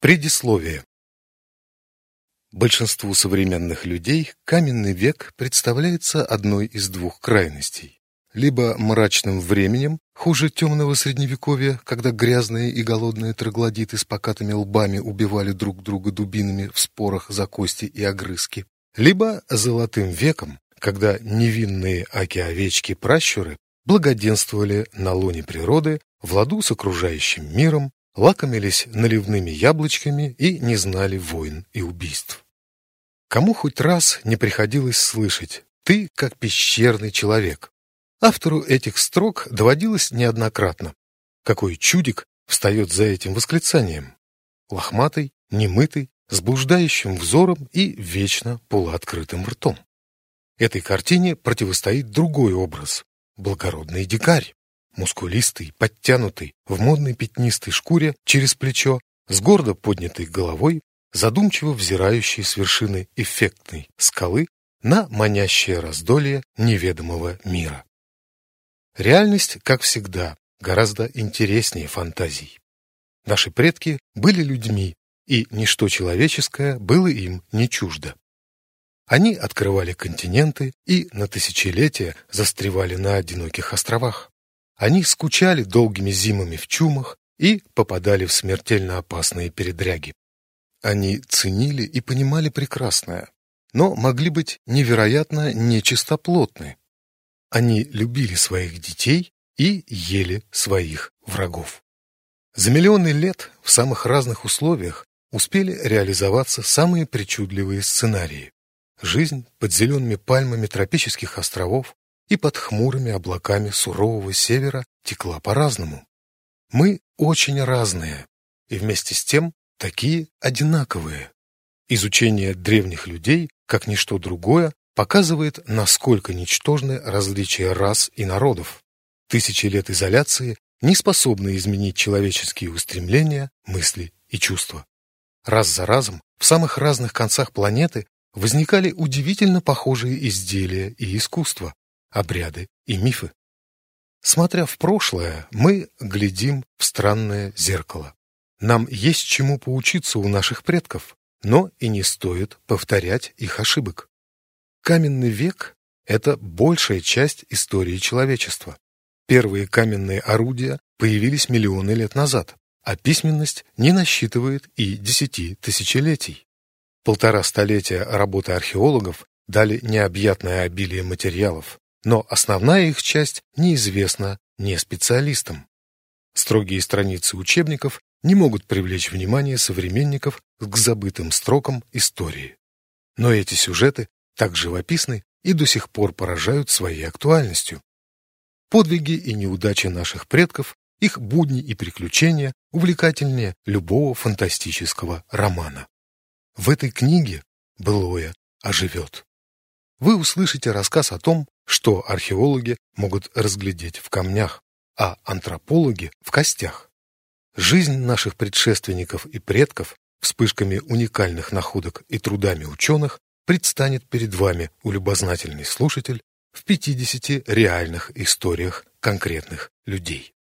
Предисловие. Большинству современных людей каменный век представляется одной из двух крайностей. Либо мрачным временем, хуже темного средневековья, когда грязные и голодные троглодиты с покатыми лбами убивали друг друга дубинами в спорах за кости и огрызки, либо золотым веком, когда невинные аки-овечки-пращуры благоденствовали на лоне природы в ладу с окружающим миром, лакомились наливными яблочками и не знали войн и убийств. Кому хоть раз не приходилось слышать «ты как пещерный человек». Автору этих строк доводилось неоднократно. Какой чудик встает за этим восклицанием. Лохматый, немытый, с блуждающим взором и вечно полуоткрытым ртом. Этой картине противостоит другой образ – благородный дикарь мускулистый, подтянутый, в модной пятнистой шкуре через плечо, с гордо поднятой головой, задумчиво взирающий с вершины эффектной скалы на манящее раздолье неведомого мира. Реальность, как всегда, гораздо интереснее фантазий. Наши предки были людьми, и ничто человеческое было им не чуждо. Они открывали континенты и на тысячелетия застревали на одиноких островах. Они скучали долгими зимами в чумах и попадали в смертельно опасные передряги. Они ценили и понимали прекрасное, но могли быть невероятно нечистоплотны. Они любили своих детей и ели своих врагов. За миллионы лет в самых разных условиях успели реализоваться самые причудливые сценарии. Жизнь под зелеными пальмами тропических островов, и под хмурыми облаками сурового севера текла по-разному. Мы очень разные, и вместе с тем такие одинаковые. Изучение древних людей, как ничто другое, показывает, насколько ничтожны различия рас и народов. Тысячи лет изоляции не способны изменить человеческие устремления, мысли и чувства. Раз за разом в самых разных концах планеты возникали удивительно похожие изделия и искусства, обряды и мифы. Смотря в прошлое, мы глядим в странное зеркало. Нам есть чему поучиться у наших предков, но и не стоит повторять их ошибок. Каменный век – это большая часть истории человечества. Первые каменные орудия появились миллионы лет назад, а письменность не насчитывает и десяти тысячелетий. Полтора столетия работы археологов дали необъятное обилие материалов, но основная их часть неизвестна не специалистам. Строгие страницы учебников не могут привлечь внимание современников к забытым строкам истории. Но эти сюжеты так живописны и до сих пор поражают своей актуальностью. Подвиги и неудачи наших предков, их будни и приключения увлекательнее любого фантастического романа. В этой книге былое оживет. Вы услышите рассказ о том, что археологи могут разглядеть в камнях, а антропологи – в костях. Жизнь наших предшественников и предков вспышками уникальных находок и трудами ученых предстанет перед вами, улюбознательный слушатель, в 50 реальных историях конкретных людей.